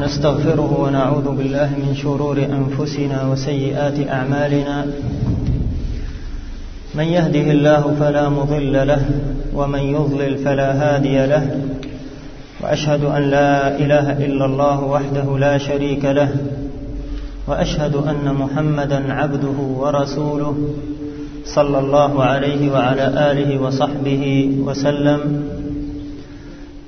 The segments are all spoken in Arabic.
ونستغفره ونعوذ بالله من شرور أنفسنا وسيئات أعمالنا. من يهده الله فلا مضل له ومن يضلل فلا هادي له. وأشهد أن لا إله إلا الله وحده لا شريك له. وأشهد أن محمدا عبده ورسوله صلى الله عليه وعلى آله وصحبه وسلم.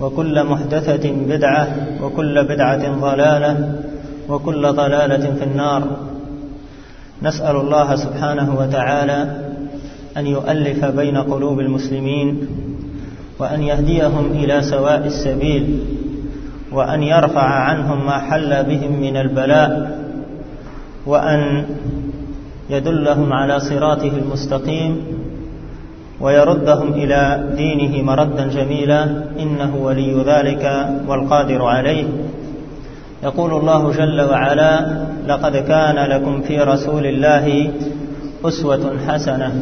وكل محدثة بدعة وكل بدعة ضلالة وكل ضلالة في النار. نسأل الله سبحانه وتعالى أن يؤلف بين قلوب المسلمين وأن يهديهم إلى سواء السبيل وأن يرفع عنهم ما حل بهم من البلاء وأن يدلهم على صراطه المستقيم ويردهم إلى دينه مردا جميلا إنه ولي ذلك والقادر عليه. يقول الله جل وعلا لقد كان لكم في رسول الله أسوة حسنة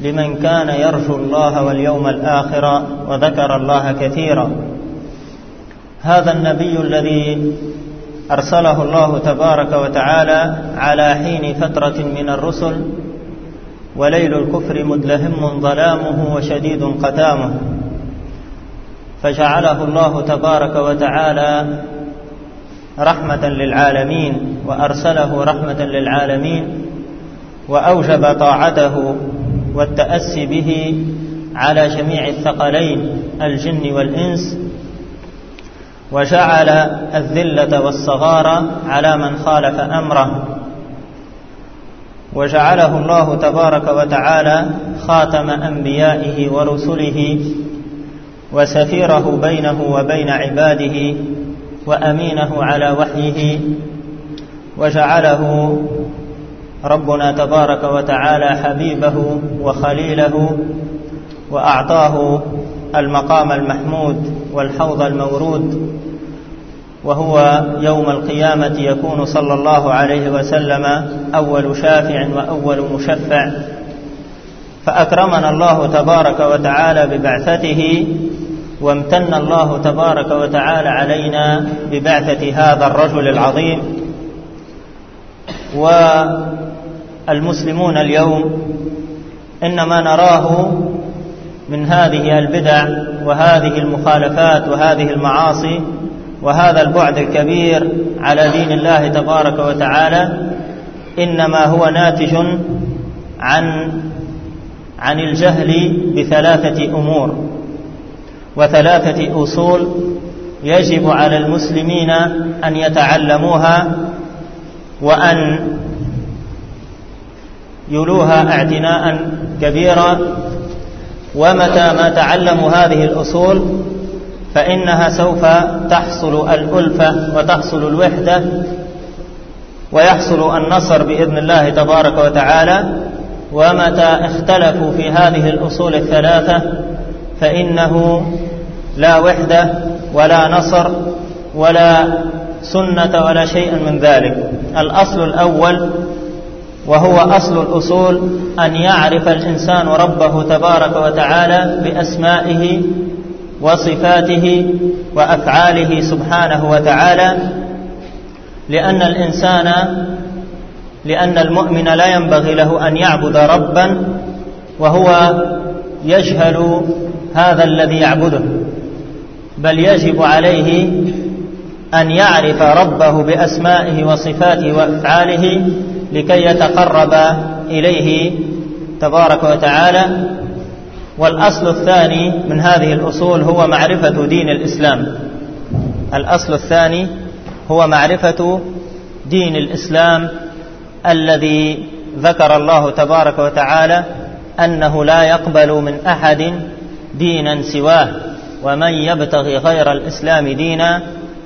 لمن كان يرجو الله واليوم الآخر وذكر الله كثيرا. هذا النبي الذي أرسله الله تبارك وتعالى على حين فترة من الرسل وليل الكفر مدلهم ظلامه وشديد قتامه. فجعله الله تبارك وتعالى رحمة للعالمين وأرسله رحمة للعالمين وأوجب طاعته والتأسي به على جميع الثقلين الجن والإنس وجعل الذلة والصغار على من خالف أمره. وجعله الله تبارك وتعالى خاتم أنبيائه ورسله وسفيره بينه وبين عباده وأمينه على وحيه وجعله ربنا تبارك وتعالى حبيبه وخليله وأعطاه المقام المحمود والحوض المورود وهو يوم القيامة يكون صلى الله عليه وسلم أول شافع وأول مشفع. فأكرمنا الله تبارك وتعالى ببعثته وامتن الله تبارك وتعالى علينا ببعثة هذا الرجل العظيم. والمسلمون اليوم إنما نراه من هذه البدع وهذه المخالفات وهذه المعاصي وهذا البعد الكبير على دين الله تبارك وتعالى إنما هو ناتج عن عن الجهل بثلاثة أمور وثلاثة أصول يجب على المسلمين أن يتعلموها وأن يلوها اعتناء كبيرا ومتى ما تعلموا هذه الأصول فإنها سوف تحصل الألفة وتحصل الوحدة ويحصل النصر بإذن الله تبارك وتعالى. ومتى اختلفوا في هذه الأصول الثلاثة فإنه لا وحدة ولا نصر ولا سنة ولا شيء من ذلك. الأصل الأول وهو أصل الأصول أن يعرف الإنسان ربه تبارك وتعالى بأسمائه وصفاته وأفعاله سبحانه وتعالى لأن الإنسان لأن المؤمن لا ينبغي له أن يعبد ربا وهو يجهل هذا الذي يعبده بل يجب عليه أن يعرف ربه بأسمائه وصفاته وأفعاله لكي يتقرب إليه تبارك وتعالى. والأصل الثاني من هذه الأصول هو معرفة دين الإسلام. الأصل الثاني هو معرفة دين الإسلام الذي ذكر الله تبارك وتعالى أنه لا يقبل من أحد دينا سواه ومن يبتغي غير الإسلام دينا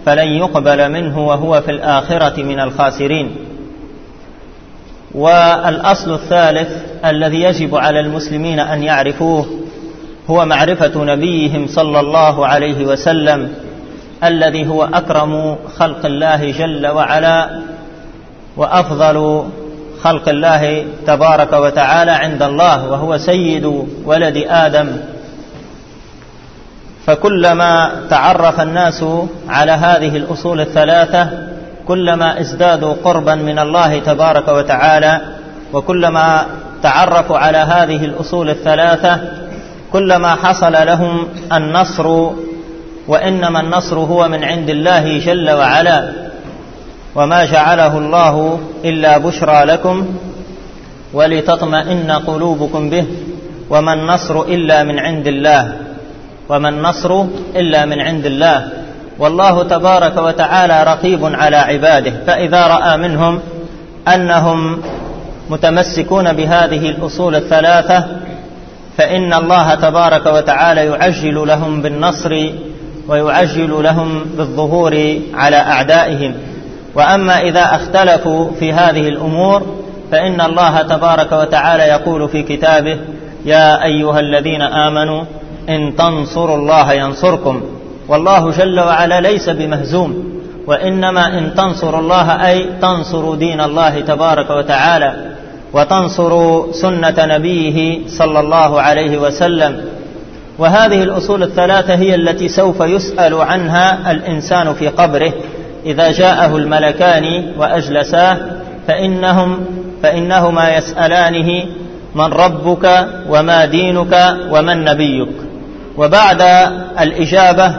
فلن يقبل منه وهو في الآخرة من الخاسرين. والأصل الثالث الذي يجب على المسلمين أن يعرفوه هو معرفة نبيهم صلى الله عليه وسلم الذي هو أكرم خلق الله جل وعلا وأفضل خلق الله تبارك وتعالى عند الله وهو سيد ولد آدم. فكلما تعرف الناس على هذه الأصول الثلاثة كلما ازدادوا قربا من الله تبارك وتعالى وكلما تعرفوا على هذه الأصول الثلاثة كلما حصل لهم النصر وإنما النصر هو من عند الله جل وعلا. وما جعله الله إلا بشرى لكم ولتطمئن قلوبكم به وما النصر إلا من عند الله. وما النصر إلا من عند الله. والله تبارك وتعالى رقيب على عباده فإذا رأى منهم أنهم متمسكون بهذه الأصول الثلاثة فإن الله تبارك وتعالى يعجل لهم بالنصر ويعجل لهم بالظهور على أعدائهم. وأما إذا اختلفوا في هذه الأمور فإن الله تبارك وتعالى يقول في كتابه يا أيها الذين آمنوا إن تنصروا الله ينصركم والله جل وعلا ليس بمهزوم وإنما إن تنصروا الله أي تنصروا دين الله تبارك وتعالى وتنصروا سنة نبيه صلى الله عليه وسلم. وهذه الأصول الثلاثة هي التي سوف يسأل عنها الإنسان في قبره إذا جاءه الملكان وأجلساه فإنهم فإنهما يسألانه من ربك وما دينك ومن نبيك؟ وبعد الإجابة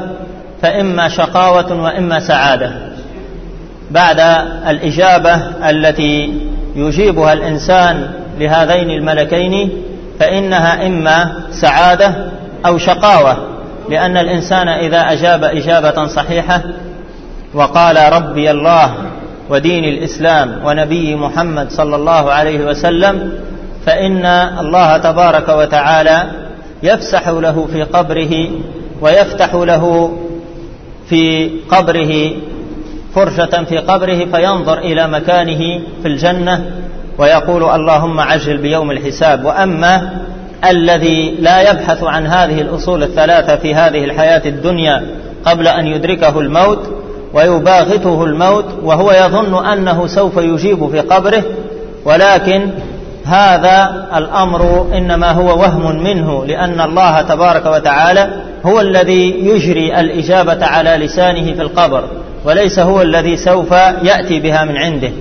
فإما شقاوة وإما سعادة. بعد الإجابة التي يجيبها الإنسان لهذين الملكين فإنها إما سعادة أو شقاوة لأن الإنسان إذا أجاب إجابة صحيحة وقال ربي الله ودين الإسلام ونبي محمد صلى الله عليه وسلم فإن الله تبارك وتعالى يفسح له في قبره ويفتح له في قبره فرشة في قبره فينظر إلى مكانه في الجنة ويقول اللهم عجل بيوم الحساب. وأما الذي لا يبحث عن هذه الأصول الثلاثة في هذه الحياة الدنيا قبل أن يدركه الموت ويباغته الموت وهو يظن أنه سوف يجيب في قبره ولكن هذا الأمر إنما هو وهم منه لأن الله تبارك وتعالى هو الذي يجري الإجابة على لسانه في القبر وليس هو الذي سوف يأتي بها من عنده.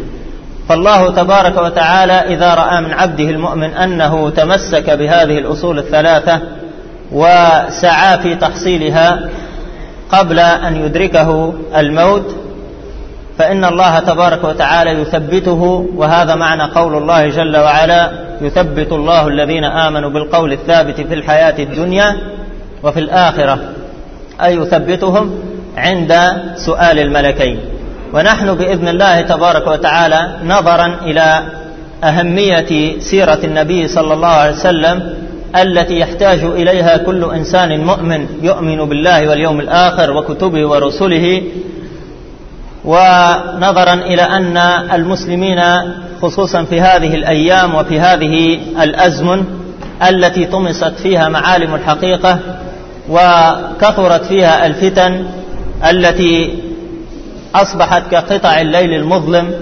فالله تبارك وتعالى إذا رأى من عبده المؤمن أنه تمسك بهذه الأصول الثلاثة وسعى في تحصيلها قبل أن يدركه الموت فإن الله تبارك وتعالى يثبته وهذا معنى قول الله جل وعلا يثبت الله الذين آمنوا بالقول الثابت في الحياة الدنيا وفي الآخرة أي يثبتهم عند سؤال الملكين. ونحن بإذن الله تبارك وتعالى نظرا إلى أهمية سيرة النبي صلى الله عليه وسلم التي يحتاج إليها كل إنسان مؤمن يؤمن بالله واليوم الآخر وكتبه ورسله. ونظرا إلى أن المسلمين خصوصا في هذه الأيام وفي هذه الأزمن التي طمست فيها معالم الحقيقة وكثرت فيها الفتن التي أصبحت كقطع الليل المظلم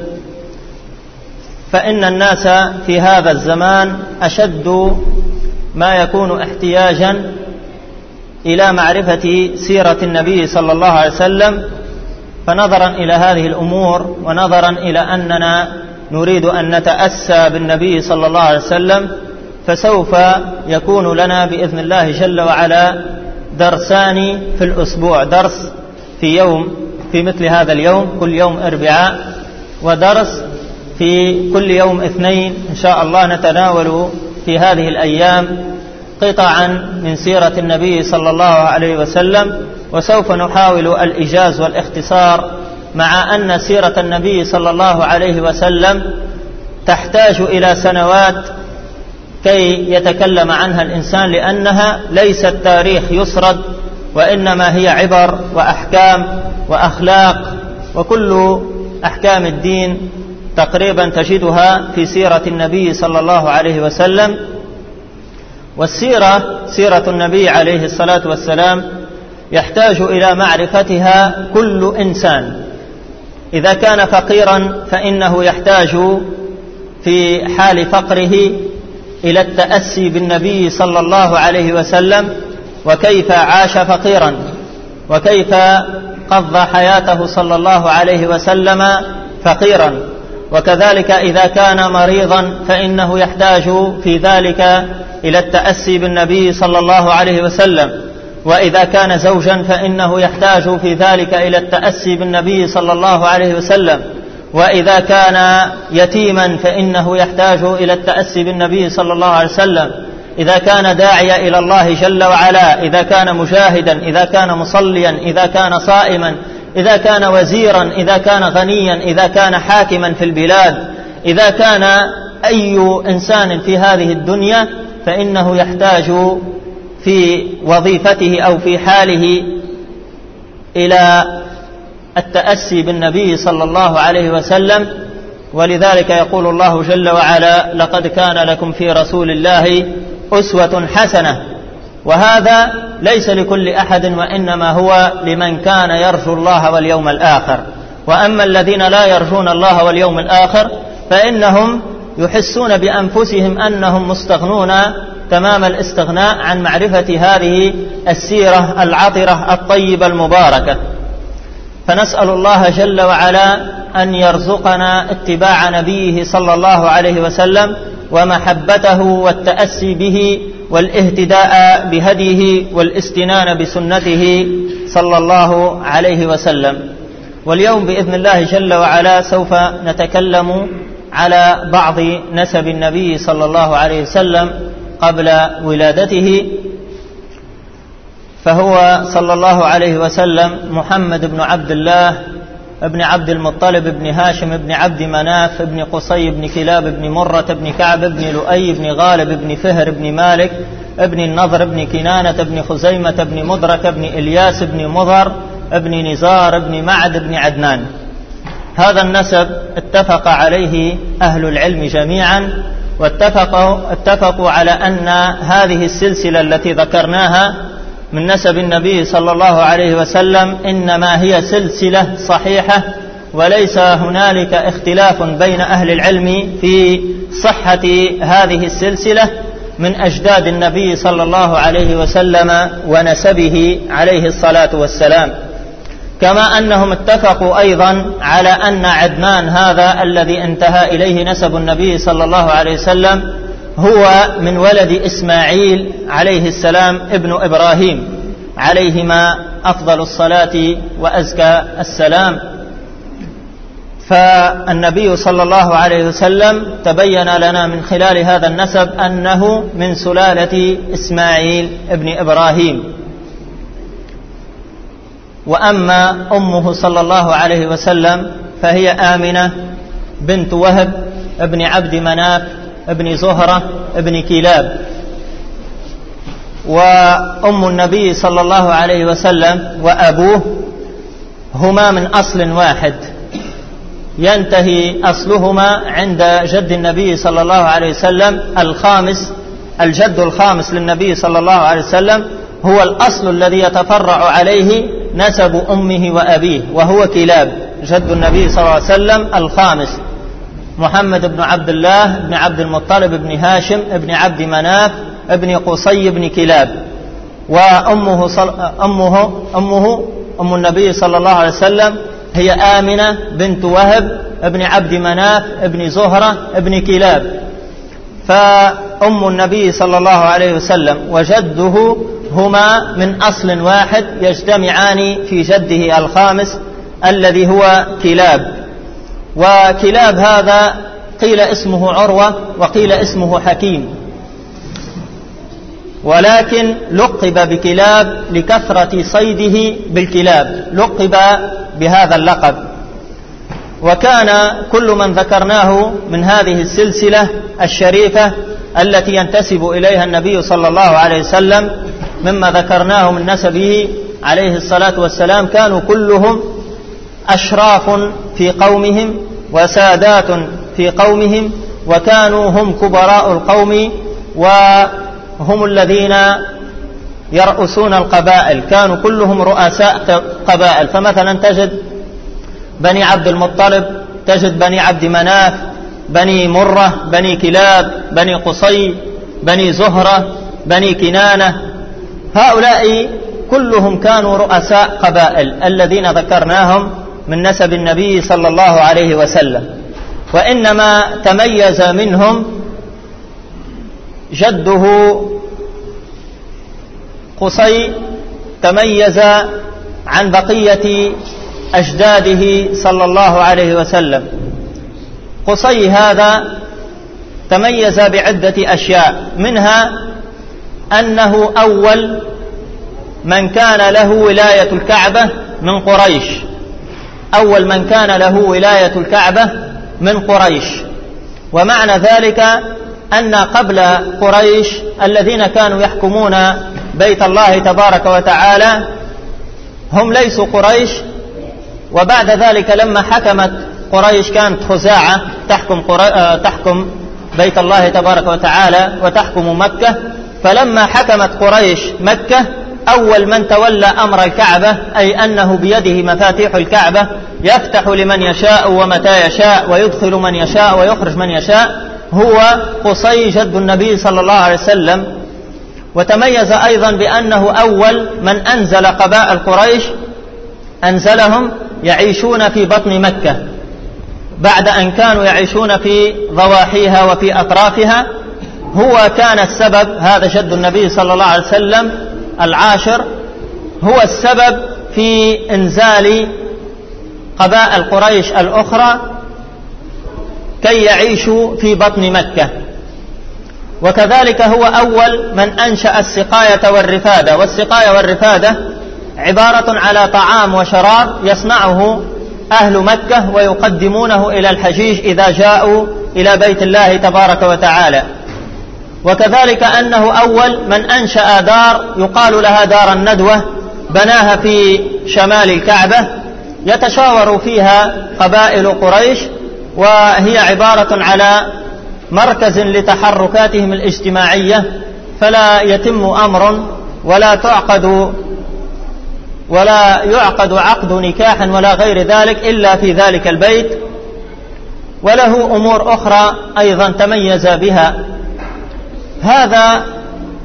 فإن الناس في هذا الزمان أشد ما يكون احتياجا إلى معرفة سيرة النبي صلى الله عليه وسلم فنظرا إلى هذه الأمور ونظرا إلى أننا نريد أن نتأسى بالنبي صلى الله عليه وسلم فسوف يكون لنا بإذن الله جل وعلا درسان في الأسبوع درس في يوم في مثل هذا اليوم كل يوم أربعاء ودرس في كل يوم اثنين إن شاء الله نتناول في هذه الأيام قطعا من سيرة النبي صلى الله عليه وسلم وسوف نحاول الإيجاز والاختصار مع أن سيرة النبي صلى الله عليه وسلم تحتاج إلى سنوات كي يتكلم عنها الإنسان لأنها ليست تاريخ يسرد وإنما هي عبر وأحكام وأخلاق وكل أحكام الدين تقريبا تجدها في سيرة النبي صلى الله عليه وسلم. والسيرة سيرة النبي عليه الصلاة والسلام يحتاج إلى معرفتها كل إنسان. إذا كان فقيرا فإنه يحتاج في حال فقره إلى التأسي بالنبي صلى الله عليه وسلم وكيف عاش فقيرا وكيف قضى حياته صلى الله عليه وسلم فقيرا وكذلك إذا كان مريضا فإنه يحتاج في ذلك إلى التأسي بالنبي صلى الله عليه وسلم وإذا كان زوجا فإنه يحتاج في ذلك إلى التأسي بالنبي صلى الله عليه وسلم وإذا كان يتيما فإنه يحتاج إلى التأسي بالنبي صلى الله عليه وسلم. إذا كان داعيا إلى الله جل وعلا إذا كان مجاهدا إذا كان مصليا إذا كان صائما إذا كان وزيرا إذا كان غنيا إذا كان حاكما في البلاد إذا كان أي إنسان في هذه الدنيا فإنه يحتاج في وظيفته أو في حاله إلى التأسي بالنبي صلى الله عليه وسلم ولذلك يقول الله جل وعلا لقد كان لكم في رسول الله أسوة حسنة وهذا ليس لكل أحد وإنما هو لمن كان يرجو الله واليوم الآخر. وأما الذين لا يرجون الله واليوم الآخر فإنهم يحسون بأنفسهم أنهم مستغنون تمام الاستغناء عن معرفة هذه السيرة العطرة الطيبة المباركة. فنسأل الله جل وعلا أن يرزقنا اتباع نبيه صلى الله عليه وسلم ومحبته والتأسي به والاهتداء بهديه والاستنان بسنته صلى الله عليه وسلم. واليوم بإذن الله جل وعلا سوف نتكلم على بعض نسب النبي صلى الله عليه وسلم قبل ولادته فهو صلى الله عليه وسلم محمد بن عبد الله ابن عبد المطلب بن هاشم بن عبد مناف بن قصي بن كلاب بن مرة بن كعب بن لؤي بن غالب بن فهر بن مالك ابن النضر بن كنانة بن خزيمة بن مدرك بن إلياس بن مضر ابن نزار بن معد بن عدنان. هذا النسب اتفق عليه أهل العلم جميعا واتفقوا اتفقوا على أن هذه السلسلة التي ذكرناها من نسب النبي صلى الله عليه وسلم إنما هي سلسلة صحيحة وليس هنالك اختلاف بين أهل العلم في صحة هذه السلسلة من أجداد النبي صلى الله عليه وسلم ونسبه عليه الصلاة والسلام. كما أنهم اتفقوا أيضا على أن عدنان هذا الذي انتهى إليه نسب النبي صلى الله عليه وسلم هو من ولد إسماعيل عليه السلام ابن إبراهيم عليهما أفضل الصلاة وأزكى السلام. فالنبي صلى الله عليه وسلم تبين لنا من خلال هذا النسب أنه من سلالة إسماعيل ابن إبراهيم. وأما أمه صلى الله عليه وسلم فهي آمنة بنت وهب ابن عبد مناف ابن زهرة ابن كلاب. وأم النبي صلى الله عليه وسلم وأبوه هما من أصل واحد. ينتهي أصلهما عند جد النبي صلى الله عليه وسلم الخامس الجد الخامس للنبي صلى الله عليه وسلم هو الأصل الذي يتفرع عليه نسب أمه وأبيه وهو كلاب جد النبي صلى الله عليه وسلم الخامس. محمد بن عبد الله بن عبد المطلب بن هاشم بن عبد مناف بن قصي بن كلاب. وأمه صل... أمه أمه أم النبي صلى الله عليه وسلم هي آمنة بنت وهب ابن عبد مناف ابن زهرة ابن كلاب. فأم النبي صلى الله عليه وسلم وجده هما من أصل واحد يجتمعان في جده الخامس الذي هو كلاب. وكلاب هذا قيل اسمه عروة وقيل اسمه حكيم. ولكن لقب بكلاب لكثرة صيده بالكلاب لقب بهذا اللقب. وكان كل من ذكرناه من هذه السلسلة الشريفة التي ينتسب إليها النبي صلى الله عليه وسلم مما ذكرناه من نسبه عليه الصلاة والسلام كانوا كلهم أشراف في قومهم وسادات في قومهم وكانوا هم كبراء القوم وهم الذين يرؤسون القبائل. كانوا كلهم رؤساء قبائل. فمثلا تجد بني عبد المطلب تجد بني عبد مناف بني مرة بني كلاب بني قصي بني زهرة بني كنانة. هؤلاء كلهم كانوا رؤساء قبائل الذين ذكرناهم من نسب النبي صلى الله عليه وسلم. وإنما تميز منهم جده قصي تميز عن بقية أجداده صلى الله عليه وسلم. قصي هذا تميز بعدة أشياء منها أنه أول من كان له ولاية الكعبة من قريش. أول من كان له ولاية الكعبة من قريش. ومعنى ذلك أن قبل قريش الذين كانوا يحكمون بيت الله تبارك وتعالى هم ليسوا قريش. وبعد ذلك لما حكمت قريش كانت خزاعة تحكم, آه، تحكم بيت الله تبارك وتعالى وتحكم مكة. فلما حكمت قريش مكة أول من تولى أمر الكعبة أي أنه بيده مفاتيح الكعبة يفتح لمن يشاء ومتى يشاء ويدخل من يشاء ويخرج من يشاء. هو قصي جد النبي صلى الله عليه وسلم. وتميز أيضا بأنه أول من أنزل قبائل قريش أنزلهم يعيشون في بطن مكة. بعد أن كانوا يعيشون في ضواحيها وفي أطرافها هو كان السبب هذا جد النبي صلى الله عليه وسلم العاشر هو السبب في إنزال قبائل قريش الأخرى كي يعيشوا في بطن مكة. وكذلك هو أول من أنشأ السقاية والرفادة. والسقاية والرفادة عبارة على طعام وشراب يصنعه أهل مكة ويقدمونه إلى الحجيج إذا جاءوا إلى بيت الله تبارك وتعالى. وكذلك أنه أول من أنشأ دار يقال لها دار الندوة بناها في شمال الكعبة يتشاور فيها قبائل قريش وهي عبارة على مركز لتحركاتهم الاجتماعية فلا يتم أمر ولا تعقد ولا يعقد عقد نكاح ولا غير ذلك إلا في ذلك البيت. وله أمور أخرى أيضا تميز بها. هذا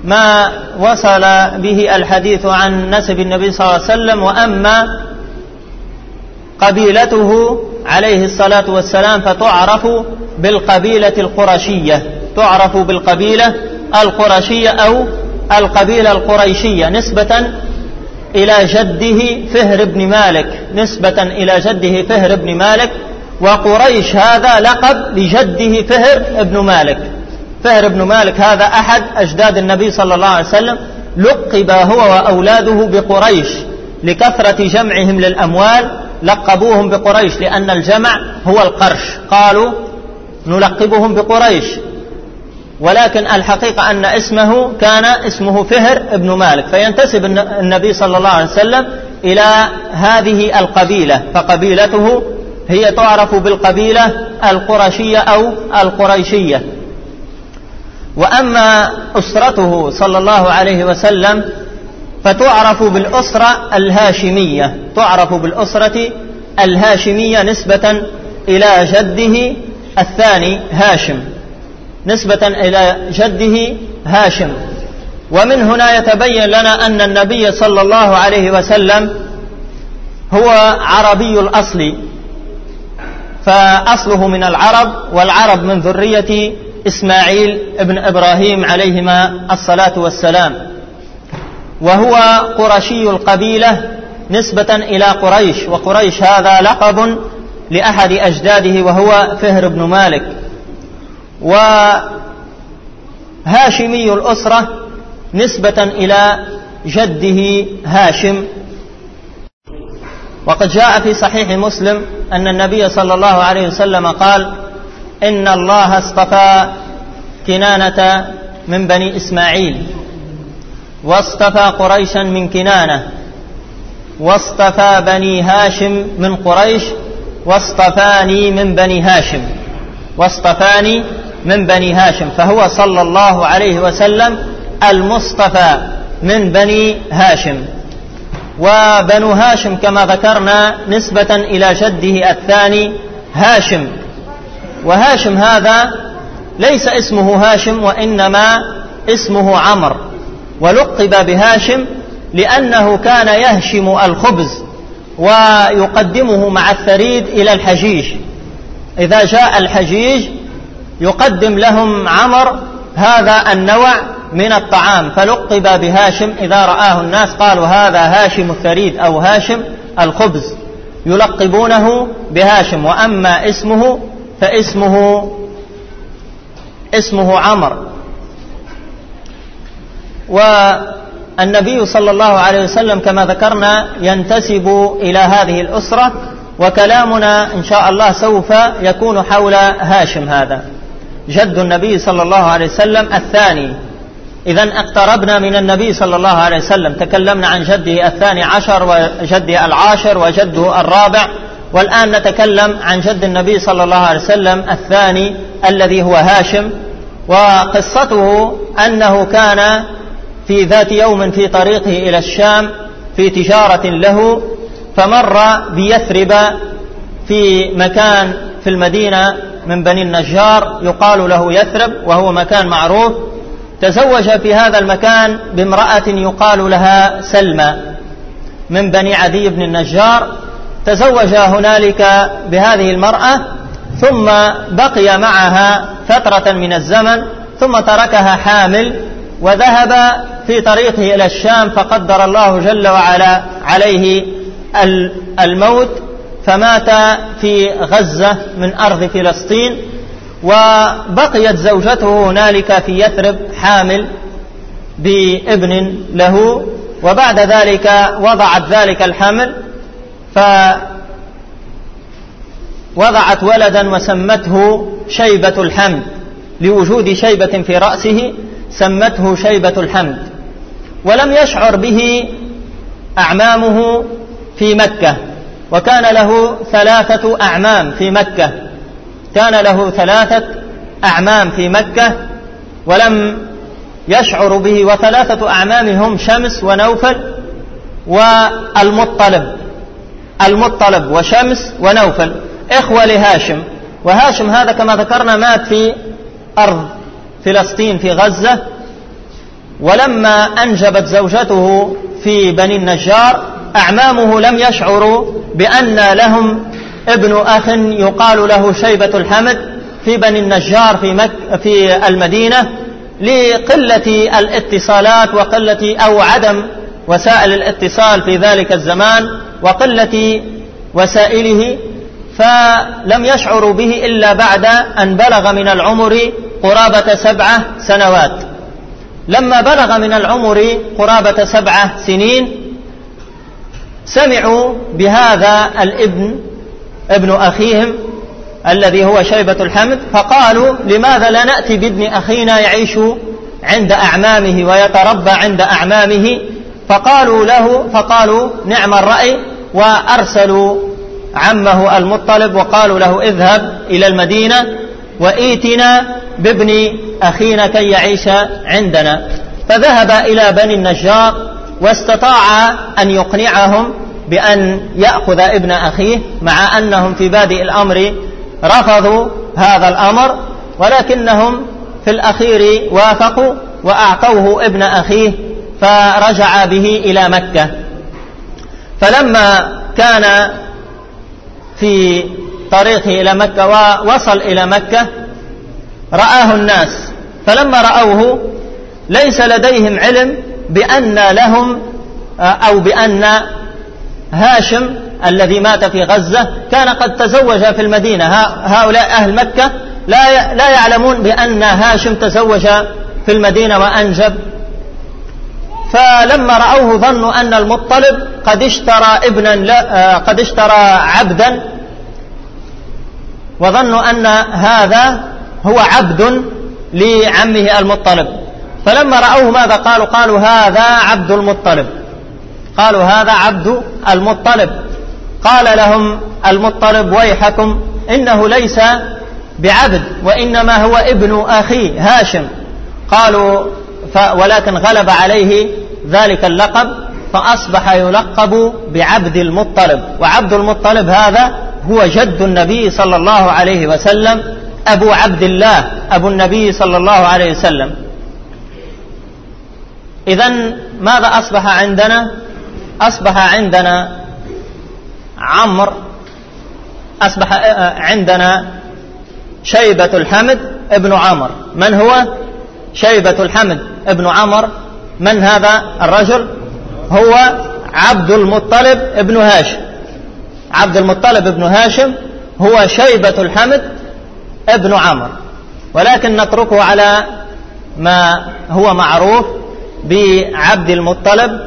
ما وصل به الحديث عن نسب النبي صلى الله عليه وسلم وأما قبيلته عليه الصلاة والسلام فتعرف بالقبيلة القرشية. تعرف بالقبيلة القرشية أو القبيلة القريشية نسبة إلى جده فهر بن مالك نسبة إلى جده فهر بن مالك وقريش هذا لقب لجده فهر بن مالك. فهر بن مالك هذا أحد أجداد النبي صلى الله عليه وسلم لقب هو وأولاده بقريش لكثرة جمعهم للأموال لقبوهم بقريش لأن الجمع هو القرش. قالوا نلقبهم بقريش. ولكن الحقيقة أن اسمه كان اسمه فهر ابن مالك. فينتسب النبي صلى الله عليه وسلم إلى هذه القبيلة. فقبيلته هي تعرف بالقبيلة القرشية أو القريشية. وأما أسرته صلى الله عليه وسلم فتعرف بالأسرة الهاشمية تعرف بالأسرة الهاشمية نسبة إلى جده الثاني هاشم. نسبة إلى جده هاشم. ومن هنا يتبين لنا أن النبي صلى الله عليه وسلم هو عربي الأصل. فأصله من العرب والعرب من ذرية إسماعيل ابن إبراهيم عليهما الصلاة والسلام. وهو قرشي القبيلة نسبة إلى قريش وقريش هذا لقب لأحد أجداده وهو فهر بن مالك. وهاشمي الأسرة نسبة إلى جده هاشم. وقد جاء في صحيح مسلم أن النبي صلى الله عليه وسلم قال إن الله اصطفى كنانة من بني إسماعيل. واصطفى قريشا من كنانة واصطفى بني هاشم من قريش واصطفاني من بني هاشم واصطفاني من بني هاشم فهو صلى الله عليه وسلم المصطفى من بني هاشم. وبنو هاشم كما ذكرنا نسبة إلى جده الثاني هاشم. وهاشم هذا ليس اسمه هاشم وإنما اسمه عمر ولقب بهاشم لأنه كان يهشم الخبز ويقدمه مع الثريد إلى الحجيج. إذا جاء الحجيج يقدم لهم عمر هذا النوع من الطعام فلقب بهاشم. إذا رآه الناس قالوا هذا هاشم الثريد أو هاشم الخبز يلقبونه بهاشم. وأما اسمه فاسمه اسمه عمر. والنبي صلى الله عليه وسلم كما ذكرنا ينتسب إلى هذه الأسرة وكلامنا إن شاء الله سوف يكون حول هاشم هذا. جد النبي صلى الله عليه وسلم الثاني. إذا اقتربنا من النبي صلى الله عليه وسلم. تكلمنا عن جده الثاني عشر وجده العاشر وجده الرابع. والآن نتكلم عن جد النبي صلى الله عليه وسلم الثاني الذي هو هاشم. وقصته أنه كان في ذات يوم في طريقه إلى الشام في تجارة له فمر بيثرب في مكان في المدينة من بني النجار يقال له يثرب وهو مكان معروف تزوج في هذا المكان بامرأة يقال لها سلمى من بني عدي بن النجار تزوج هنالك بهذه المرأة ثم بقي معها فترة من الزمن ثم تركها حامل وذهب في طريقه إلى الشام فقدر الله جل وعلا عليه الموت فمات في غزة من أرض فلسطين وبقيت زوجته هنالك في يثرب حامل بابن له وبعد ذلك وضعت ذلك الحمل فوضعت ولدا وسمته شيبة الحمد لوجود شيبة في رأسه سمته شيبة الحمد ولم يشعر به أعمامه في مكة وكان له ثلاثة أعمام في مكة كان له ثلاثة أعمام في مكة ولم يشعر به وثلاثة أعمام هم شمس ونوفل والمطلب المطلب وشمس ونوفل إخوة لهاشم وهاشم هذا كما ذكرنا مات في أرض فلسطين في غزة ولما أنجبت زوجته في بني النجار أعمامه لم يشعروا بأن لهم ابن أخ يقال له شيبة الحمد في بني النجار في, مك في المدينة لقلة الاتصالات وقلة أو عدم وسائل الاتصال في ذلك الزمان وقلة وسائله فلم يشعروا به إلا بعد أن بلغ من العمر قرابة سبعة سنوات. لما بلغ من العمر قرابة سبعة سنين سمعوا بهذا الابن ابن أخيهم الذي هو شيبة الحمد فقالوا لماذا لا نأتي بابن أخينا يعيش عند أعمامه ويتربى عند أعمامه؟ فقالوا له فقالوا نعم الرأي. وأرسلوا عمه المطلب وقالوا له اذهب إلى المدينة وإيتنا بابن أخينا كي يعيش عندنا. فذهب إلى بني النجار واستطاع أن يقنعهم بأن يأخذ ابن أخيه مع أنهم في بادئ الأمر رفضوا هذا الأمر ولكنهم في الأخير وافقوا وأعطوه ابن أخيه فرجع به إلى مكة. فلما كان في طريقه إلى مكة ووصل إلى مكة رآه الناس فلما رأوه ليس لديهم علم بأن لهم أو بأن هاشم الذي مات في غزة كان قد تزوج في المدينة. هؤلاء أهل مكة لا لا يعلمون بأن هاشم تزوج في المدينة وأنجب. فلما رأوه ظنوا أن المطلب قد اشترى ابنا آه، قد اشترى عبدا وظنوا أن هذا هو عبد لعمه المطلب. فلما رأوه ماذا قالوا؟ قالوا هذا عبد المطلب. قالوا هذا عبد المطلب. قال لهم المطلب ويحكم إنه ليس بعبد وإنما هو ابن أخي هاشم. قالوا ولكن غلب عليه ذلك اللقب فأصبح يلقب بعبد المطلب. وعبد المطلب هذا هو جد النبي صلى الله عليه وسلم أبو عبد الله أبو النبي صلى الله عليه وسلم. إذا ماذا أصبح عندنا؟ أصبح عندنا عمر أصبح عندنا شيبة الحمد ابن عمر من هو؟ شيبة الحمد ابن عمر من هذا الرجل؟ هو عبد المطلب ابن هاشم. عبد المطلب ابن هاشم هو شيبة الحمد ابن عمر ولكن نتركه على ما هو معروف بعبد المطلب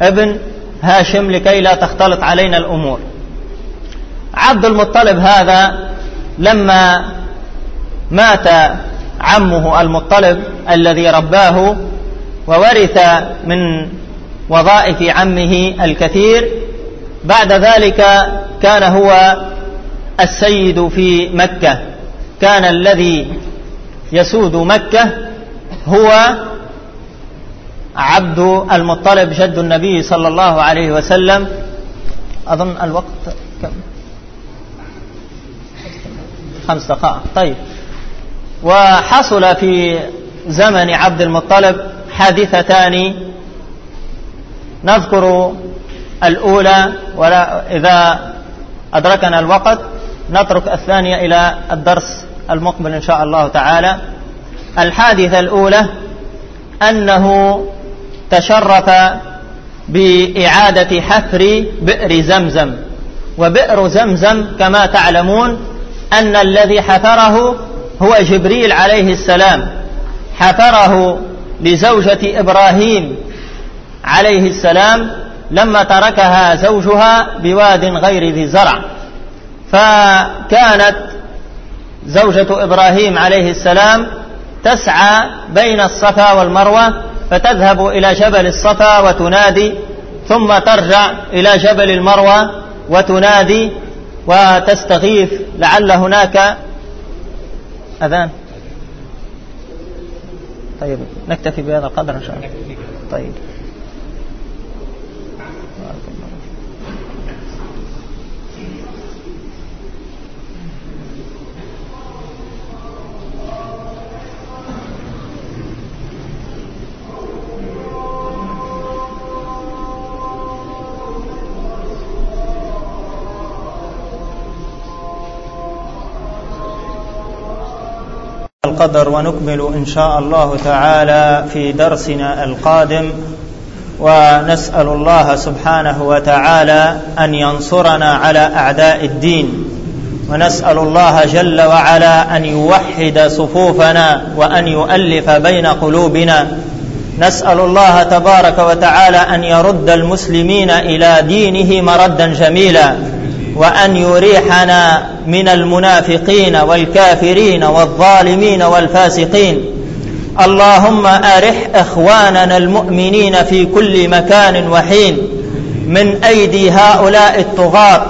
ابن هاشم لكي لا تختلط علينا الأمور. عبد المطلب هذا لما مات عمه المطلب الذي رباه وورث من وظائف عمه الكثير بعد ذلك كان هو السيد في مكة. كان الذي يسود مكة هو عبد المطلب جد النبي صلى الله عليه وسلم. أظن الوقت كم؟ خمس دقائق. طيب. وحصل في زمن عبد المطلب حادثتان. نذكر الأولى ولا إذا أدركنا الوقت نترك الثانية إلى الدرس المقبل إن شاء الله تعالى. الحادثة الأولى أنه تشرف بإعادة حفر بئر زمزم. وبئر زمزم كما تعلمون أن الذي حفره هو جبريل عليه السلام. حفره لزوجة إبراهيم عليه السلام لما تركها زوجها بواد غير ذي زرع. فكانت زوجة إبراهيم عليه السلام تسعى بين الصفا والمروة فتذهب إلى جبل الصفا وتنادي ثم ترجع إلى جبل المروة وتنادي وتستغيث لعل هناك أذان. طيب نكتفي بهذا القدر إن شاء الله. طيب. القدر ونكمل إن شاء الله تعالى في درسنا القادم ونسأل الله سبحانه وتعالى أن ينصرنا على أعداء الدين. ونسأل الله جل وعلا أن يوحد صفوفنا وأن يؤلف بين قلوبنا. نسأل الله تبارك وتعالى أن يرد المسلمين إلى دينه مردا جميلا. وأن يريحنا من المنافقين والكافرين والظالمين والفاسقين. اللهم أرح إخواننا المؤمنين في كل مكان وحين من أيدي هؤلاء الطغاة.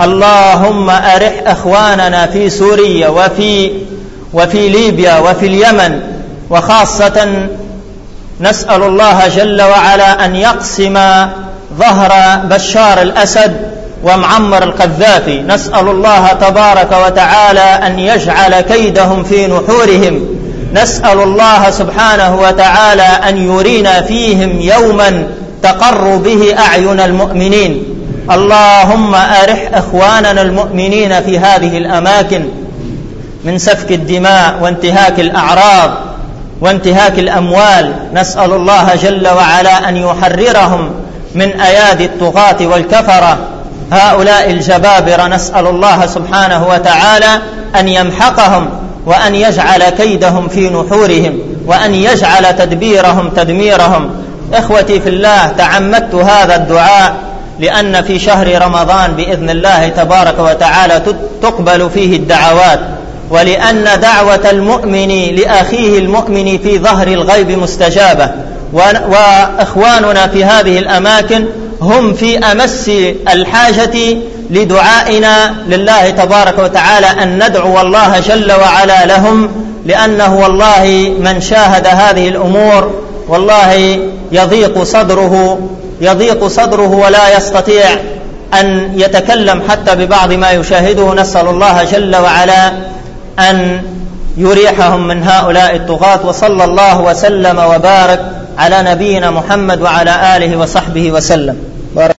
اللهم أرح إخواننا في سوريا وفي وفي ليبيا وفي اليمن. وخاصة نسأل الله جل وعلا أن يقسم ظهر بشار الأسد ومعمر القذافي. نسأل الله تبارك وتعالى أن يجعل كيدهم في نحورهم. نسأل الله سبحانه وتعالى أن يرينا فيهم يوما تقر به أعين المؤمنين. اللهم أرح إخواننا المؤمنين في هذه الأماكن من سفك الدماء وانتهاك الأعراض وانتهاك الأموال. نسأل الله جل وعلا أن يحررهم من أيادي الطغاة والكفرة. هؤلاء الجبابرة نسأل الله سبحانه وتعالى أن يمحقهم وأن يجعل كيدهم في نحورهم وأن يجعل تدبيرهم تدميرهم. إخوتي في الله تعمدت هذا الدعاء لأن في شهر رمضان بإذن الله تبارك وتعالى تقبل فيه الدعوات. ولأن دعوة المؤمن لأخيه المؤمن في ظهر الغيب مستجابة. وإخواننا في هذه الأماكن هم في أمس الحاجة لدعائنا لله تبارك وتعالى أن ندعو الله جل وعلا لهم لأنه والله من شاهد هذه الأمور والله يضيق صدره يضيق صدره ولا يستطيع أن يتكلم حتى ببعض ما يشاهده. نسأل الله جل وعلا أن يريحهم من هؤلاء الطغاة وصلى الله وسلم وبارك على نبينا محمد وعلى آله وصحبه وسلم.